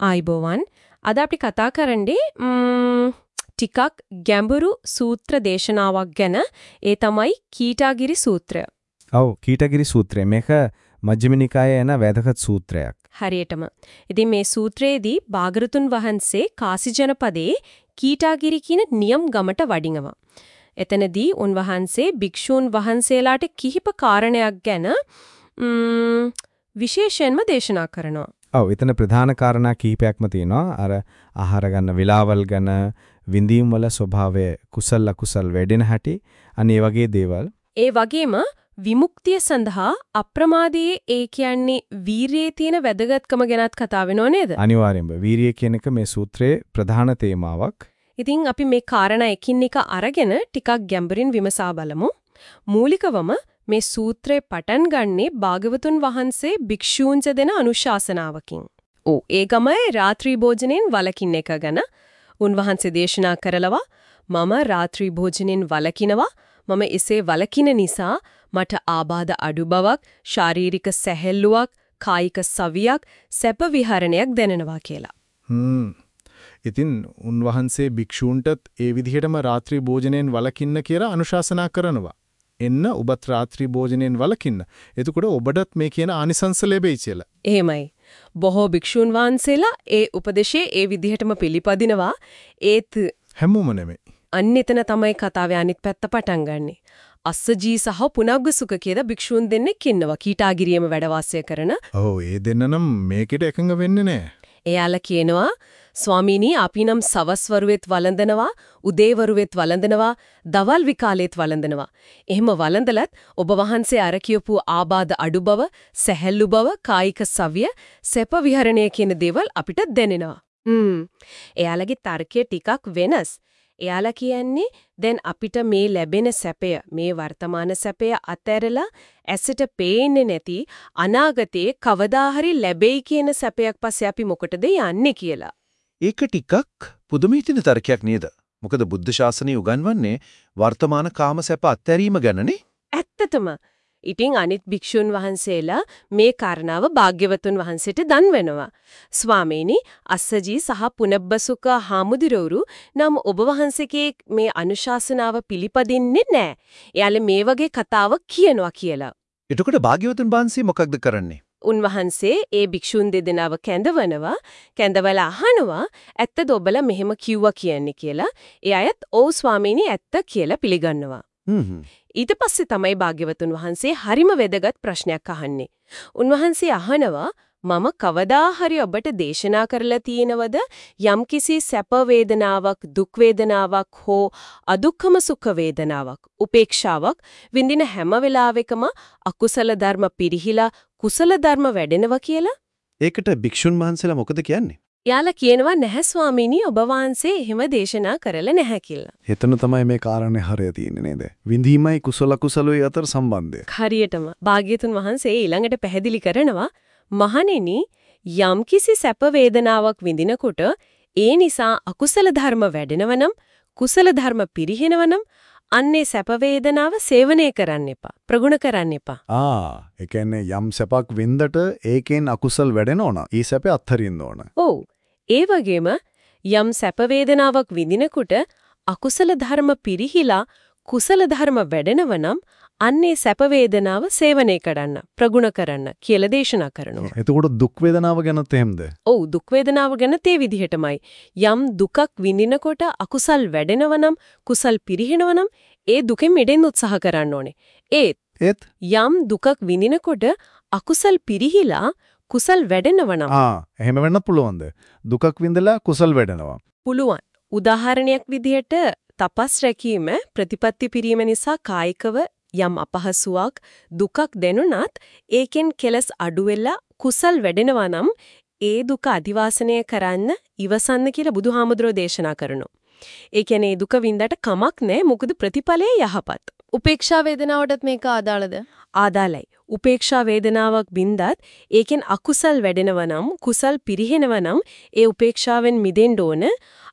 ආයිබෝවන් අද අපි කතා කරන්නේ ටිකක් ගැඹුරු සූත්‍ර දේශනාවක් ගැන ඒ තමයි කීටාගිරි සූත්‍රය. ඔව් කීටගිරි සූත්‍රය මේක මජ්ක්‍ධිම නිකායේ එන වැදගත් සූත්‍රයක්. හරියටම. ඉතින් මේ සූත්‍රයේදී භාග්‍යවතුන් වහන්සේ කාසි ජනපදයේ කීටාගිරි කියන නියම් ගමට වඩිනවා. එතනදී උන්වහන්සේ භික්ෂූන් වහන්සේලාට කිහිප කාරණයක් ගැන විශේෂයෙන්ම දේශනා කරනවා. ඔව් එතන ප්‍රධාන කාරණා කිහිපයක්ම තියෙනවා. අර ආහාර ගන්න වෙලාවල් ගැන විඳීම් වල ස්වභාවය කුසල අකුසල් වැඩෙන හැටි අනේ වගේ දේවල්. ඒ වගේම විමුක්තිය සඳහා අප්‍රමාදයේ ඒ කියන්නේ වීරියේ තියෙන වැදගත්කම ගැනත් කතා වෙනව නේද? අනිවාර්යෙන්ම වීරිය කියන එක මේ සූත්‍රයේ ප්‍රධාන තේමාවක්. ඉතින් අපි මේ කාරණා එකින් එක අරගෙන ටිකක් ගැඹුරින් විමසා බලමු. මූලිකවම මේ සූත්‍රේ පටන් ගන්නේ භාගවතුන් වහන්සේ භික්ෂූන්ට දෙන අනුශාසනාවකින්. ඕ ඒ ගමයි රාත්‍රී භෝජනෙන් වළකින්න එක ගැන උන්වහන්සේ දේශනා කරලවා මම රාත්‍රී භෝජනෙන් වළකිනවා මම එසේ වළකින නිසා මට ආබාධ අඩු බවක් ශාරීරික සැහැල්ලුවක් කායික සවියක් සැප විහරණයක් දැනෙනවා කියලා. හ්ම්. ඉතින් උන්වහන්සේ භික්ෂූන්ටත් ඒ විදිහටම රාත්‍රී භෝජනයෙන් වළකින්න කියලා අනුශාසනා කරනවා. එන්න ඔබත් රාත්‍රී භෝජනයෙන් වළකින්න. එතකොට ඔබටත් මේ කියන ආනිසංස ලැබෙයි කියලා. එහෙමයි. බොහෝ භික්ෂුන් වහන්සේලා ඒ උපදේශයේ ඒ විදිහටම පිළිපදිනවා. ඒත් හැමෝම නෙමෙයි. අන්න එතන තමයි කතාවේ අනිත් පැත්ත පටන් ගන්නෙ. අස්සජී සහ පුනග්ගසුක කියලා භික්ෂුන් දෙන්නෙක් ඉන්නවා. කීටාගිරියම වැඩ කරන. ඔව් ඒ දෙන්න නම් මේකට එකඟ වෙන්නේ නැහැ. එයාලා කියනවා ස්වාමීනි අපි නම් සවස් වරුවෙත් වළඳනවා උදේ වරුවෙත් වළඳනවා දවල් විකාලෙත් වළඳනවා. එහෙම වළඳලත් ඔබ වහන්සේ අර කියපු ආබාධ අඩු බව සැහැල්ලු බව කායික සවිය සැප විහරණය කියන දේවල් අපිට දැනෙනවා. හ්ම්. එයාලගේ තර්කය ටිකක් වෙනස්. එයාලා කියන්නේ දැන් අපිට මේ ලැබෙන සැපය මේ වර්තමාන සැපය අතහැරලා ඇසට පේන්නේ නැති අනාගතයේ කවදා හරි ලැබෙයි කියන සැපයක් පස්සේ අපි මොකටද යන්නේ කියලා. ඒක ටිකක් පුදුම හිතෙන තර්කයක් නේද? මොකද බුද්ධ ශාසනය උගන්වන්නේ වර්තමාන කාම සැප අත්හැරීම ගැනනේ. ඇත්තටම ඉතින් අනිත් භික්ෂුන් වහන්සේලා මේ කාරණාව භාග්‍යවතුන් වහන්සේට දන්වනවා. ස්වාමීනි අස්සජී සහ පුනබ්බසුක හාමුදුරුවරු නම් ඔබ වහන්සේගේ මේ අනුශාසනාව පිළිපදින්නේ නැහැ. එයාලා මේ වගේ කතාවක් කියනවා කියලා. එතකොට භාග්‍යවතුන් වහන්සේ මොකක්ද කරන්නේ? උන්වහන්සේ ඒ භික්ෂුන් දෙදෙනාව කැඳවනවා කැඳවලා අහනවා ඇත්තද ඔබලා මෙහෙම කිව්වා කියන්නේ කියලා? ඒ අයත් ඔව් ස්වාමීනි ඇත්ත කියලා පිළිගන්නවා. ඊට පස්සේ තමයි භාග්‍යවතුන් වහන්සේ හරිම වැදගත් ප්‍රශ්නයක් අහන්නේ. උන්වහන්සේ අහනවා මම කවදා හරි ඔබට දේශනා කරලා තියෙනවද? යම්කිසි සැප වේදනාවක් දුක් වේදනාවක් හෝ අදුක්කම සුඛ වේදනාවක් උපේක්ෂාවක් විඳින හැම වෙලාවෙකම අකුසල ධර්ම පිරිහිලා කුසල ධර්ම වැඩෙනවා කියලා ඒකට භික්ෂුන් වහන්සේලා මොකද කියන්නේ? යාලා කියනවා නැහැ ස්වාමීනි ඔබ වහන්සේ එහෙම දේශනා කරලා නැහැ කියලා. එතන තමයි මේ කාරණේ හරය තියෙන්නේ නේද? විඳීමයි කුසල කුසලයි අතර සම්බන්ධය. හරියටම භාග්‍යතුන් වහන්සේ ඊළඟට පැහැදිලි කරනවා මහණෙනි යම්කිසි සැප වේදනාවක් විඳිනකොට ඒ නිසා අකුසල ධර්ම වැඩෙනවනම් කුසල ධර්ම පිරිහෙනවනම් අන්නේ සැප වේදනාව සේවනය කරන්න එපා ප්‍රගුණ කරන්න එපා ආ, ඒ කියන්නේ යම් සැපක් වින්දට ඒකෙන් අකුසල් වැඩෙන ඕන. ඊ සැපේ අත්හරින්න ඕන. ඔව් ඒ වගේම යම් සැප වේදනාවක් විඳිනකොට අකුසල ධර්ම පිරිහිලා කුසල ධර්ම වැඩෙනවනම් අන්නේ සැප වේදනාව සේවනය කරන්න ප්‍රගුණ කරන්න කියලා දේශනා කරනවා එතකොට දුක් වේදනාව ගැනත් එහෙමද? ඔව් දුක් වේදනාව ගැන තේ විදිහටමයි. යම් දුකක් විඳිනකොට අකුසල් වැඩෙනවනම් කුසල් පිරිහෙනවනම් ඒ දුකෙන් මිදෙන්න උත්සාහ කරන්න ඕනේ. ඒත් ඒත් යම් දුකක් විඳිනකොට අකුසල් පිරිහිලා කුසල් වැඩෙනවනම් ආ, එහෙම වෙන්නත් පුළුවන්ද? දුකක් විඳලා කුසල් වැඩෙනවා. පුළුවන්. උදාහරණයක් විදිහට තපස් රැකීම ප්‍රතිපත්ති පිරීම නිසා කායිකව යම් අපහසුාවක් දුකක් දෙනුනත් ඒකෙන් කෙලස් අඩු කුසල් වැඩෙනවා නම් ඒ දුක අදිවාසනය කරන්න ඉවසන්න කියලා බුදුහාමුදුරෝ දේශනා කරනවා. ඒ කියන්නේ දුක වින්දට කමක් නැහැ මොකද ප්‍රතිඵලය යහපත්. උපේක්ෂා වේදනාවටත් මේක ආදාළද? ආදාළයි. උපේක්ෂා වේදනාවක් බින්දත් ඒකෙන් අකුසල් වැඩෙනවා නම් කුසල් පිරිහෙනවා නම් ඒ උපේක්ෂාවෙන් මිදෙන්න ඕන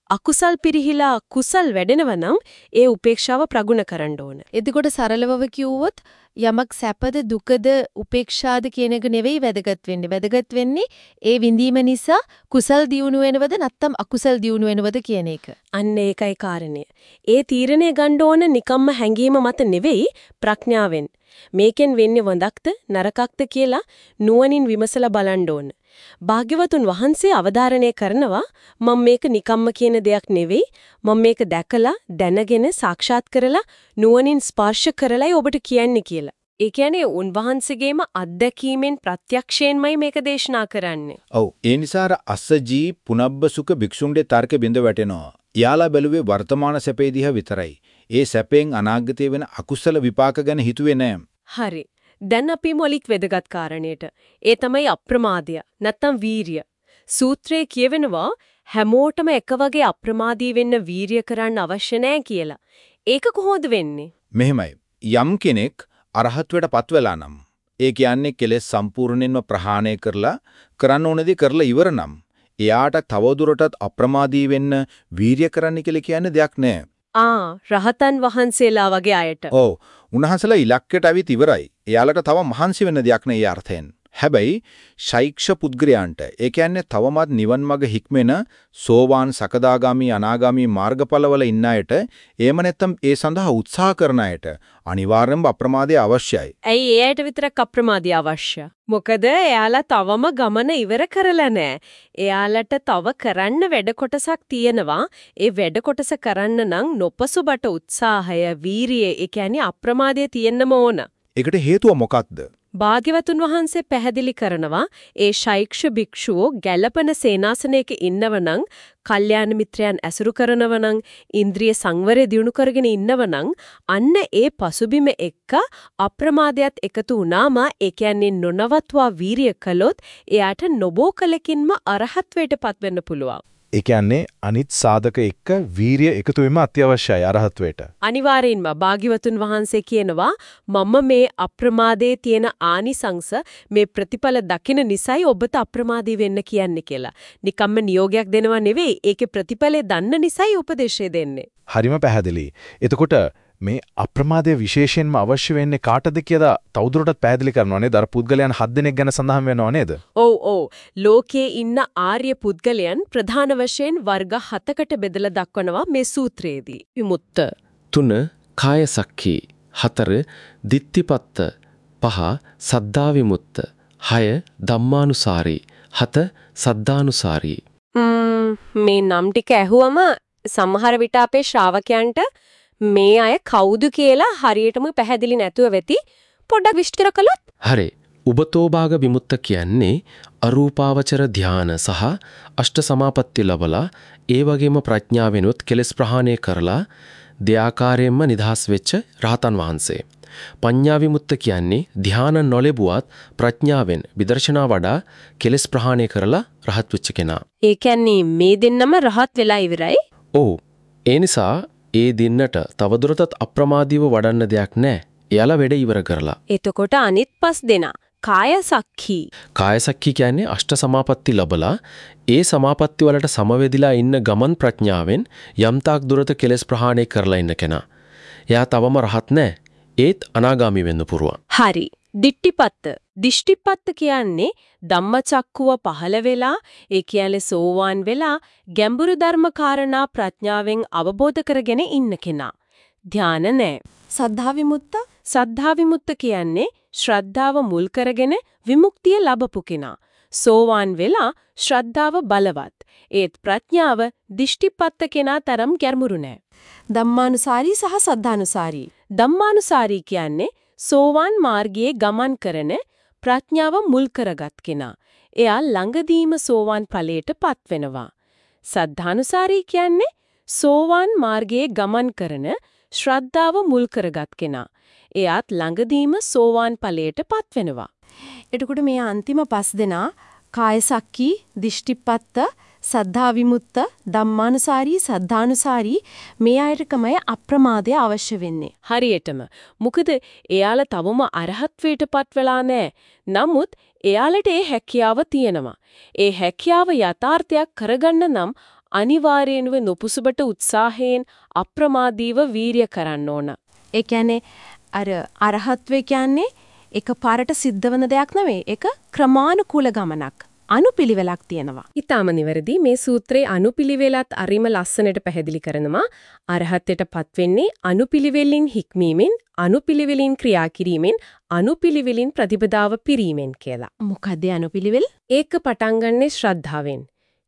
අකුසල් පිරිහිලා කුසල් වැඩෙනවා නම් ඒ උපේක්ෂාව ප්‍රගුණ කරන්න ඕන. එතකොට සරලවව කිව්වොත් යමක් සැපද දුකද උපේක්ෂාද කියන එක නෙවෙයි වැදගත් වෙන්නේ. වැදගත් වෙන්නේ ඒ විඳීම නිසා කුසල් දියුණු වෙනවද නැත්නම් අකුසල් දියුණු වෙනවද කියන එක. අන්න ඒකයි කාරණය. ඒ තීරණය ගන්න ඕන නිකම්ම හැඟීම මත නෙවෙයි ප්‍රඥාවෙන්. මේකෙන් වෙන්නේ වඳක්ද නරකක්ද කියලා නුවණින් විමසලා බලන්න ඕන. භාග්‍යවතුන් වහන්සේ අවධාරණය කරනවා මම මේක නිකම්ම කියන දෙයක් නෙවෙයි මම මේක දැකලා දැනගෙන සාක්ෂාත් කරලා නුවණින් ස්පර්ශ කරලයි ඔබට කියන්නේ කියලා. ඒ කියන්නේ උන්වහන්සේගේම අත්දැකීමෙන් ප්‍රත්‍යක්ෂයෙන්මයි මේක දේශනා කරන්නේ. ඔව් ඒ නිසා අස්සජී පුනබ්බ සුඛ භික්ෂුන්ගේ තර්ක බිඳ වැටෙනවා. යාලා බැලුවේ වර්තමාන සැපේ විතරයි. ඒ සැපෙන් අනාගතයේ වෙන අකුසල විපාක ගැන හිතුවේ නෑ. හරි. දැන් අපි මොලික් වෙදගත් කාරණේට. ඒ තමයි අප්‍රමාදය. නැත්තම් වීරිය. සූත්‍රයේ කියවෙනවා හැමෝටම එක වගේ අප්‍රමාදී වෙන්න වීරිය කරන්න අවශ්‍ය නැහැ කියලා. ඒක කොහොමද වෙන්නේ? මෙහෙමයි. යම් කෙනෙක් අරහත්වයට පත් වෙලා නම් ඒ කියන්නේ කෙලෙස් සම්පූර්ණයෙන්ම ප්‍රහාණය කරලා කරන්න ඕන දේ කරලා ඉවර නම් එයාට තවදුරටත් අප්‍රමාදී වෙන්න වීරිය කරන්න කියලා කියන්නේ දෙයක් නෑ. ආ රහතන් වහන්සේලා වගේ අයට. ඔව්. උන්වහන්සේලා ඉලක්කයට අවිත් ඉවරයි. එයාලට තව මහන්සි වෙන්න දෙයක් නෑ ඒ අර්ථයෙන්. හැබැයි ශෛක්ෂ පුද්ගලයන්ට ඒ කියන්නේ තවමත් නිවන් මඟ හික්මෙන සෝවාන් සකදාගාමි අනාගාමි මාර්ගඵලවල ඉන්න අයට එහෙම නැත්නම් ඒ සඳහා උත්සාහ කරන අයට අනිවාර්යෙන්ම අප්‍රමාදය අවශ්‍යයි. ඇයි ඒ අයට විතරක් අප්‍රමාදී අවශ්‍ය? මොකද එයාලා තවම ගමන ඉවර කරලා නැහැ. එයාලට තව කරන්න වැඩ කොටසක් තියෙනවා. ඒ වැඩ කොටස කරන්න නම් නොපසුබට උත්සාහය, වීරිය, ඒ කියන්නේ අප්‍රමාදය තියෙන්නම ඕන. ඒකට හේතුව මොකක්ද? භාග්‍යවතුන් වහන්සේ පැහැදිලි කරනවා ඒ ශෛක්ෂ භික්ෂුවෝ ගැළපන සේනාසනයක ඉන්නවනම්, කල්යාණ මිත්‍රයන් ඇසුරු කරනවනම්, ඉන්ද්‍රිය සංවරය දියුණු කරගෙන ඉන්නවනම්, අන්න ඒ පසුබිම එක්ක අප්‍රමාදයට එකතු වුණාම ඒ කියන්නේ නොනවත්වා වීරිය කළොත් එයාට නොබෝ කලකින්ම අරහත්වයටපත් වෙන්න පුළුවන්. ඒ කියන්නේ අනිත් සාධක එක්ක වීරිය එකතු වීම අත්‍යවශ්‍යයි අරහත්වයට. අනිවාර්යෙන්ම භාග්‍යවතුන් වහන්සේ කියනවා මම මේ අප්‍රමාදයේ තියෙන ආනිසංස මේ ප්‍රතිඵල දකින නිසයි ඔබට අප්‍රමාදී වෙන්න කියන්නේ කියලා. නිකම්ම නියෝගයක් දෙනවා නෙවෙයි ඒකේ ප්‍රතිඵලය දන්න නිසයි උපදේශය දෙන්නේ. හරිම පැහැදිලි. එතකොට මේ අප්‍රමාදය විශේෂයෙන්ම අවශ්‍ය වෙන්නේ කාටද කියලා තවදුරටත් පැහැදිලි කරනවා නේද? අර පුද්ගලයන් 7 දෙනෙක් ගැන සඳහන් වෙනව නේද? ඔව් ඔව්. ලෝකයේ ඉන්න ආර්ය පුද්ගලයන් ප්‍රධාන වශයෙන් වර්ග 7කට බෙදලා දක්වනවා මේ සූත්‍රයේදී. විමුක්ත තුන කාය සක්ඛී හතර දිත්තිපත්ත පහ සද්දා විමුක්ත හය ධම්මානුසාරී හත සද්දානුසාරී මේ නම් ටික ඇහුවම සමහර විට අපේ ශ්‍රාවකයන්ට මේ අය කවුද කියලා හරියටම පැහැදිලි නැතුව වෙති පොඩ්ඩක් විස්තර කළොත් හරි උබතෝභාග විමුක්ත කියන්නේ අරූපාවචර ධාන සහ අෂ්ට සමාපatti ලබලා ඒ වගේම ප්‍රඥාවෙනුත් කෙලෙස් ප්‍රහාණය කරලා දෙආකාරයෙන්ම නිදහස් වෙච්ච රහතන් වහන්සේ. පඤ්ඤා විමුක්ත කියන්නේ ධාන නොලැබුවත් ප්‍රඥාවෙන් විදර්ශනා වඩා කෙලෙස් ප්‍රහාණය කරලා රහත් වෙච්ච කෙනා. ඒ කියන්නේ මේ දෙන්නම රහත් වෙලා ඉවරයි. ඔව්. ඒ නිසා ඒ දින්නට තවදුරටත් අප්‍රමාදීව වඩන්න දෙයක් නැහැ. එයාලා වැඩ ඉවර කරලා. එතකොට අනිත් පස් දෙනා කාය සක්ඛී. කාය සක්ඛී කියන්නේ අෂ්ට සමාපatti ලබලා ඒ සමාපatti වලට සමවැදිලා ඉන්න ගමන් ප්‍රඥාවෙන් යම්තාක් දුරට කෙලෙස් ප්‍රහාණය කරලා ඉන්න කෙනා. එයා තවම රහත් නැහැ. ඒත් අනාගාමි වෙන්න පුරුවන්. හරි. දිට්ටිපත්ත. දිෂ්ටිපත්ත කියන්නේ ධම්මචක්කුව පහළ වෙලා ඒ කියන්නේ සෝවාන් වෙලා ගැඹුරු ධර්ම කාරණා ප්‍රඥාවෙන් අවබෝධ කරගෙන ඉන්න කෙනා. ධාන නැහැ. සද්ධා විමුක්ත සද්ධා විමුක්ත කියන්නේ ශ්‍රද්ධාව මුල් කරගෙන විමුක්තිය ලබපු කෙනා. සෝවාන් වෙලා ශ්‍රද්ධාව බලවත්. ඒත් ප්‍රඥාව දිෂ්ටිපත්ත කෙනා තරම් ගැඹුරු නෑ. ධම්මානුසාරී සහ සද්ධානුසාරී ධම්මානුසාරී කියන්නේ සෝවාන් මාර්ගයේ ගමන් කරන ප්‍රඥාව මුල් කරගත් කෙනා. එයා ළඟදීම සෝවාන් ඵලයටපත් වෙනවා. සද්ධානුසාරී කියන්නේ සෝවාන් මාර්ගයේ ගමන් කරන ශ්‍රද්ධාව මුල් කරගත් කෙනා. එයාත් ළඟදීම සෝවාන් ඵලයටපත් වෙනවා. එතකොට මේ අන්තිම පස් දෙනා කාය සක්කී දිෂ්ටිපත්ත සද්ධා විමුක්ත ධම්මානුසාරී සද්ධානුසාරී මේ අයටකමයි අප්‍රමාදය අවශ්‍ය වෙන්නේ. හරියටම. මොකද එයාලා තවම අරහත්වයටපත් වෙලා නැහැ. නමුත් එයාලට ඒ හැකියාව තියෙනවා. ඒ හැකියාව යථාර්ථයක් කරගන්න නම් අනිවාර්යෙන්ව නොපුසුබට උත්සාහයෙන් අප්‍රමාදීව වීරිය කරන්න ඕන. ඒ කියන්නේ අර අරහත්වේ කියන්නේ එකපාරට සිද්ධ වෙන දෙයක් නෙවෙයි. ඒක ක්‍රමානුකූල ගමනක්. අනුපිළිවෙලක් තියෙනවා. ඊටාම නිවැරදි මේ සූත්‍රයේ අනුපිළිවෙලත් අරිම ලස්සනට පැහැදිලි කරනවා අරහත්ත්වයටපත් වෙන්නේ අනුපිළිවෙලින් හික්මීමෙන් අනුපිළිවෙලින් ක්‍රියා කිරීමෙන් අනුපිළිවෙලින් ප්‍රතිපදාව පිරීමෙන් කියලා. මොකද අනුපිළිවෙල? ඒක පටන් ගන්නෙ ශ්‍රද්ධාවෙන්.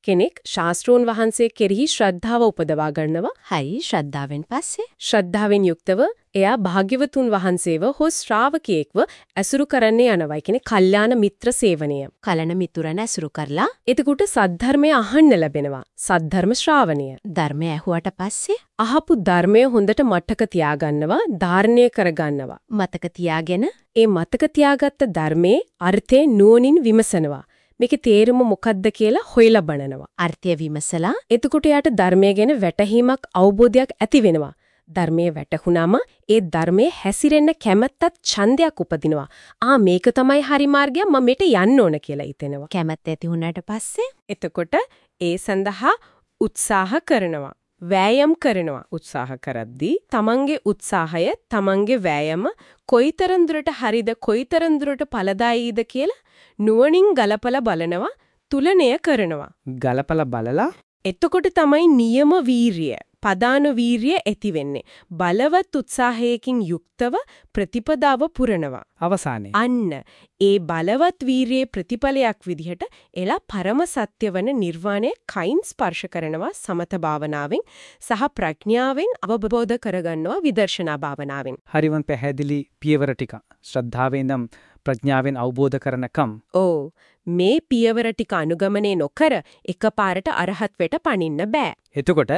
කෙනෙක් ශාස්ත්‍රෝන් වහන්සේ කෙරෙහි ශ්‍රද්ධාව උපදවා ගන්නවා. හයි ශ්‍රද්ධාවෙන් පස්සේ ශ්‍රද්ධාවෙන් යුක්තව එයා භාග්‍යවතුන් වහන්සේව හෝ ශ්‍රාවකයෙක්ව ඇසුරු කරන්නේ යනවා. කියන්නේ කල්යාණ මිත්‍ර සේවනය. කලන මිතුරන් ඇසුරු කරලා එතකොට සද්ධර්මය අහන්න ලැබෙනවා. සද්ධර්ම ශ්‍රාවණය. ධර්මය ඇහුවට පස්සේ අහපු ධර්මය හොඳට මතක තියාගන්නවා, ධාරණය කරගන්නවා. මතක තියාගෙන ඒ මතක තියාගත්ත ධර්මයේ අර්ථය නුවණින් විමසනවා. මේකේ තේරුම මොකක්ද කියලා හොයලා බලනවා. අර්ථය විමසලා එතකොට යාට ධර්මය ගැන වැටහීමක් අවබෝධයක් ඇති වෙනවා. ධර්මයේ වැටහුණාම ඒ ධර්මයේ හැසිරෙන්න කැමැත්තත් ඡන්දයක් උපදිනවා. ආ මේක තමයි හරි මාර්ගය මම මේට යන්න ඕන කියලා හිතෙනවා. කැමැත්ත ඇති වුණාට පස්සේ එතකොට ඒ සඳහා උත්සාහ කරනවා. වෑයම් කරනවා උත්සාහ කරද්දී තමන්ගේ උත්සාහය තමන්ගේ වෑයම කොයිතරම් දුරට හරිද කොයිතරම් දුරට ඵලදායීද කියලා නුවණින් ගලපලා බලනවා තුලණය කරනවා. ගලපලා බලලා එතකොට තමයි නියම වීරිය පදාන වීරිය ඇති වෙන්නේ. බලවත් උත්සාහයකින් යුක්තව ප්‍රතිපදාව පුරනවා. අවසානයේ. අන්න ඒ බලවත් වීරියේ ප්‍රතිඵලයක් විදිහට එලා පරම සත්‍ය වන නිර්වාණය කයින් ස්පර්ශ කරනවා සමත භාවනාවෙන් සහ ප්‍රඥාවෙන් අවබෝධ කරගන්නවා විදර්ශනා භාවනාවෙන්. හරිවන් පැහැදිලි පියවර ටික. ශ්‍රද්ධාවෙන් නම් ප්‍රඥාවෙන් අවබෝධ කරනකම් ඕ මේ පියවර ටික අනුගමනය නොකර එකපාරට අරහත් වෙට පනින්න බෑ එතකොට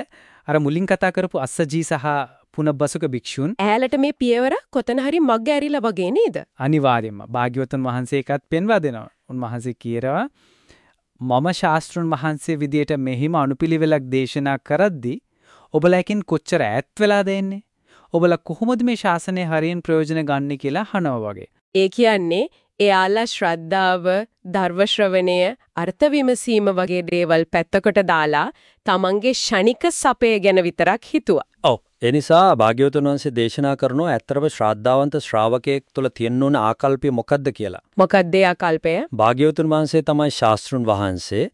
අර මුලින් කතා කරපු අස්සජී සහ පුනබ්බසුක භික්ෂූන් ඈලට මේ පියවර කොතන හරි මග ඇරිලා වගේ නේද අනිවාර්යයෙන්ම භාග්‍යවතුන් වහන්සේ එකත් පෙන්වා දෙනවා. උන්වහන්සේ කියනවා මම ශාස්ත්‍රුන් වහන්සේ විදියට මෙහිම අනුපිළිවෙලක් දේශනා කරද්දී ඔබලකින් කොච්චර ඈත් වෙලා දෙන්නේ? ඔබලා කොහොමද මේ ශාසනය හරියෙන් ප්‍රයෝජන ගන්න කියලා අහනවා වගේ. ඒ කියන්නේ එයාලා ශ්‍රද්ධාව, ධර්ම ශ්‍රවණය, අර්ථ විමසීම වගේ දේවල් පැත්තකට දාලා තමන්ගේ ෂණික සපය ගැන විතරක් හිතුවා. ඔව්. ඒ නිසා භාග්‍යවතුන් වහන්සේ දේශනා කරනවා ඇත්තරම ශ්‍රාද්ධාවන්ත ශ්‍රාවකයෙක් තුළ තියෙන්න ඕන ආකල්පය මොකක්ද කියලා. මොකක්ද ඒ ආකල්පය? භාග්‍යවතුන් වහන්සේ තමයි ශාස්ත්‍රුන් වහන්සේ.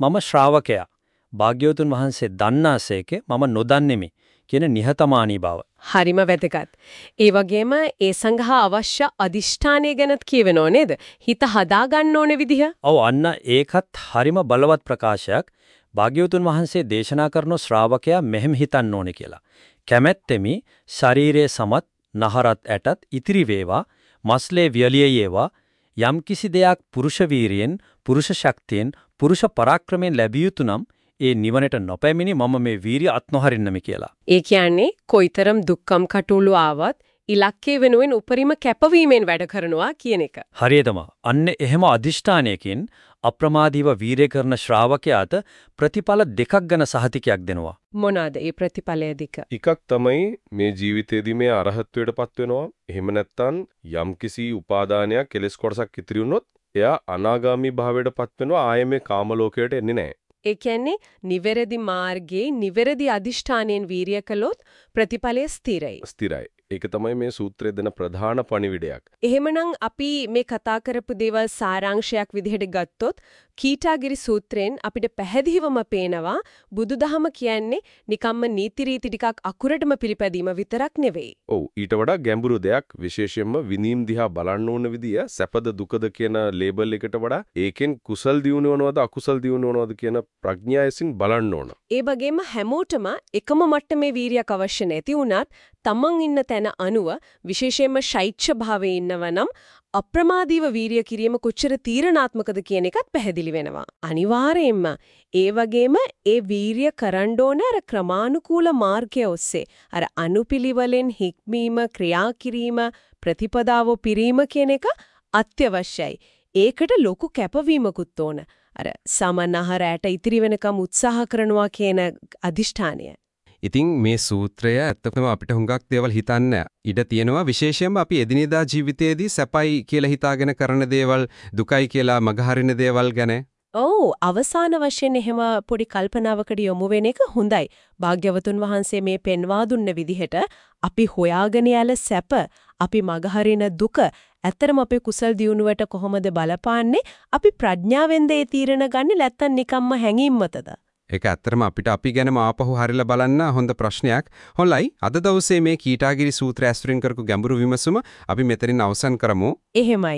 මම ශ්‍රාවකයා. භාග්‍යවතුන් වහන්සේ දන්නාසේක මම නොදන්නෙමි කියන නිහතමානී බව. හරිම වැදගත්. ඒ වගේම ඒ සංඝහා අවශ්‍ය අදිෂ්ඨානය ගැනත් කියවෙනව නේද? හිත හදා ගන්න ඕනේ විදිහ. ඔව් අන්න ඒකත් හරිම බලවත් ප්‍රකාශයක්. භාග්‍යවතුන් වහන්සේ දේශනා කරන ශ්‍රාවකයා මෙහෙම හිතන්න ඕනේ කියලා. කැමැත්තෙමි ශරීරයේ සමත් නහරත් ඇටත් ඉතිරි වේවා මස්ලේ වියලිය යේවා යම්කිසි දෙයක් පුරුෂ වීරියෙන් පුරුෂ ශක්තියෙන් පුරුෂ පරාක්‍රමයෙන් ලැබිය යුතු නම් ඒ නිවනට නොපැමිණි මම මේ වීරිය අත් නොහරින්නමි කියලා. ඒ කියන්නේ කොයිතරම් දුක්ඛම් කටුළු ආවත් ඉලක්කය වෙනුවෙන් උපරිම කැපවීමෙන් වැඩ කරනවා කියන එක. හරියටම අන්න එහෙම අදිෂ්ඨානයකින් අප්‍රමාදීව වීරය කරන ශ්‍රාවකයාට ප්‍රතිඵල දෙකක් ගැන සහතිකයක් දෙනවා. මොනවාද ඒ ප්‍රතිඵලය දෙක? එකක් තමයි මේ ජීවිතේදී මේ අරහත්ත්වයටපත් වෙනවා. එහෙම නැත්නම් යම්කිසි උපාදානයක් කෙලස් කොටසක් ඉතිරි වුණොත් එයා අනාගාමී භාවයටපත් වෙනවා. ආයේ මේ කාම ලෝකයට එන්නේ නැහැ. ඒ කියන්නේ නිවැරදි මාර්ගයේ නිවැරදි අදිෂ්ඨානයෙන් වීරිය කළොත් ප්‍රතිඵලය ස්ථිරයි. ස්ථිරයි. ඒක තමයි මේ සූත්‍රයේ දෙන ප්‍රධාන පණිවිඩයක්. එහෙමනම් අපි මේ කතා කරපු දේවල් සාරාංශයක් විදිහට ගත්තොත් කීටාගිරි සූත්‍රයෙන් අපිට පැහැදිලිවම පේනවා බුදුදහම කියන්නේ නිකම්ම නීති රීති ටිකක් අකුරටම පිළිපැදීම විතරක් නෙවෙයි. ඔව් ඊට වඩා ගැඹුරු දෙයක් විශේෂයෙන්ම විනීම් දිහා බලන්න ඕන විදිය සැපද දුකද කියන ලේබල් එකට වඩා ඒකෙන් කුසල් දියුණුවනවද අකුසල් දියුණුවනවද කියන ප්‍රඥායසින් බලන්න ඕන. ඒ වගේම හැමෝටම එකම මට්ටමේ වීරියක් අවශ්‍ය නැති වුණත් තමන් ඉන්න තැන අනුව විශේෂයෙන්ම ශෛත්‍ය භාවයේ ඉන්නවනම් අප්‍රමාදීව වීරිය කිරීම කොච්චර තීරණාත්මකද කියන එකත් පැහැදිලි වෙනවා. අනිවාර්යයෙන්ම ඒ වගේම ඒ වීරිය කරන්න ඕන අර ක්‍රමානුකූල මාර්ගය ඔස්සේ අර අනුපිළිවෙලෙන් හික්මීම ක්‍රියා කිරීම ප්‍රතිපදාව පිරීම කියන එක අත්‍යවශ්‍යයි. ඒකට ලොකු කැපවීමකුත් ඕන. අර සමනහරයට ඉතිරි වෙනකම් උත්සාහ කරනවා කියන අදිෂ්ඨානය. ඉතින් මේ සූත්‍රය ඇත්තටම අපිට හුඟක් දේවල් හිතන්න ඉඩ තියෙනවා විශේෂයෙන්ම අපි එදිනෙදා ජීවිතයේදී සැපයි කියලා හිතාගෙන කරන දේවල් දුකයි කියලා මගහරින දේවල් ගැන ඔව් අවසාන වශයෙන් එහෙම පොඩි කල්පනාවකට යොමු වෙන එක හොඳයි. භාග්‍යවතුන් වහන්සේ මේ පෙන්වා දුන්න විදිහට අපි හොයාගෙන යල සැප, අපි මගහරින දුක, ඇත්තරම අපේ කුසල් දියුණුවට කොහොමද බලපාන්නේ? අපි ප්‍රඥාවෙන්ද ඒ තීරණ ගන්නේ නැත්නම් නිකම්ම හැඟීම් මතද? ඒක ඇත්තටම අපිට අපි ගැනම ආපහු හරිලා බලන්න හොඳ ප්‍රශ්නයක්. හොඳයි. අද දවසේ මේ කීටාගිරි සූත්‍රය ඇසුරින් කරපු ගැඹුරු විමසුම අපි මෙතනින් අවසන් කරමු. එහෙමයි.